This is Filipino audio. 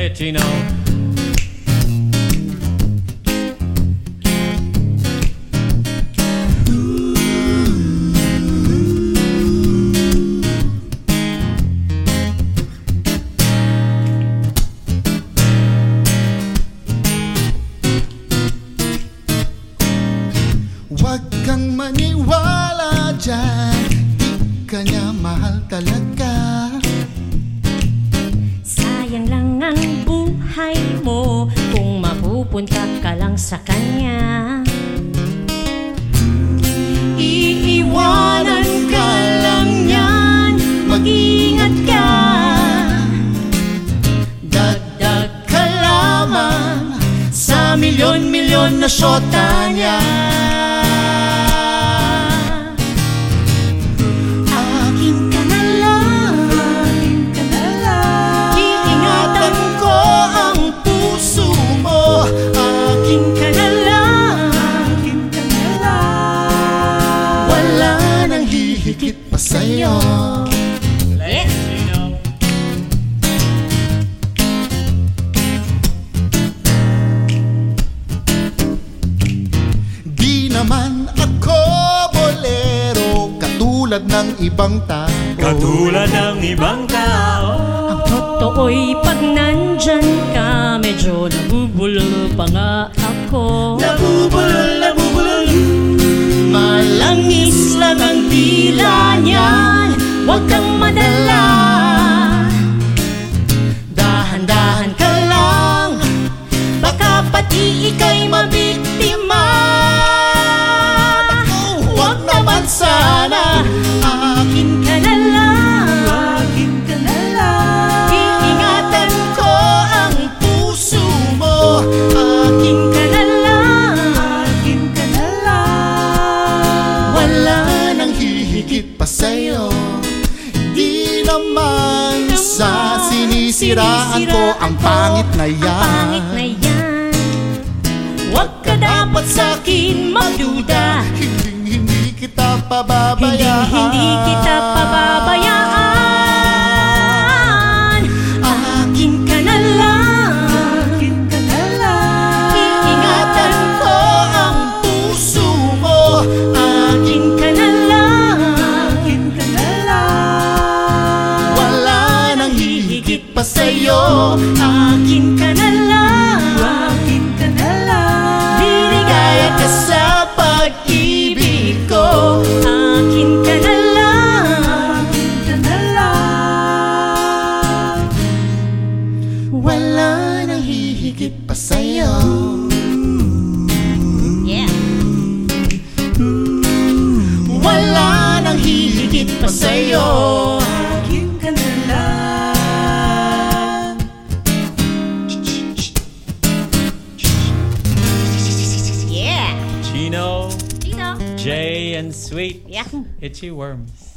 Play it, Chino. Huwag kang maniwala dyan Di ka niya mahal talaga Sayang lang ang buhay mo. Kung mapupunta ka lang sa kanya Iiwanan ka lang yan. Mag-ingat ka. Dagdag ka lamang Sa milyon-milyon na syota niya it, Chino. Di naman ako bolero Katulad ng ibang tao Katulad ng ibang tao. Ang totoo'y pag nandyan ka Medyo nabubulol pa nga ako Huwag kang madala Naman sa sinisiraan ko Ang pangit na Ang pangit na yan. Yan Huwag ka dapat sa'kin magduda. Hindi, hindi kita Hindi, pababayaan. Hindi kita pababayaan Wala nang hihigit pa sa'yo. Yeah. Wala nang hihigit pa sa'yo. Akin ka na lang. Yeah. Chino, Chino. Jay, and Sweet. Yeah. Itchy Worms.